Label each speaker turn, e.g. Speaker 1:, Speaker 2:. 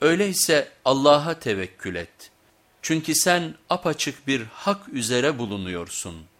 Speaker 1: Öyleyse Allah'a tevekkül et. Çünkü sen apaçık bir hak üzere bulunuyorsun.''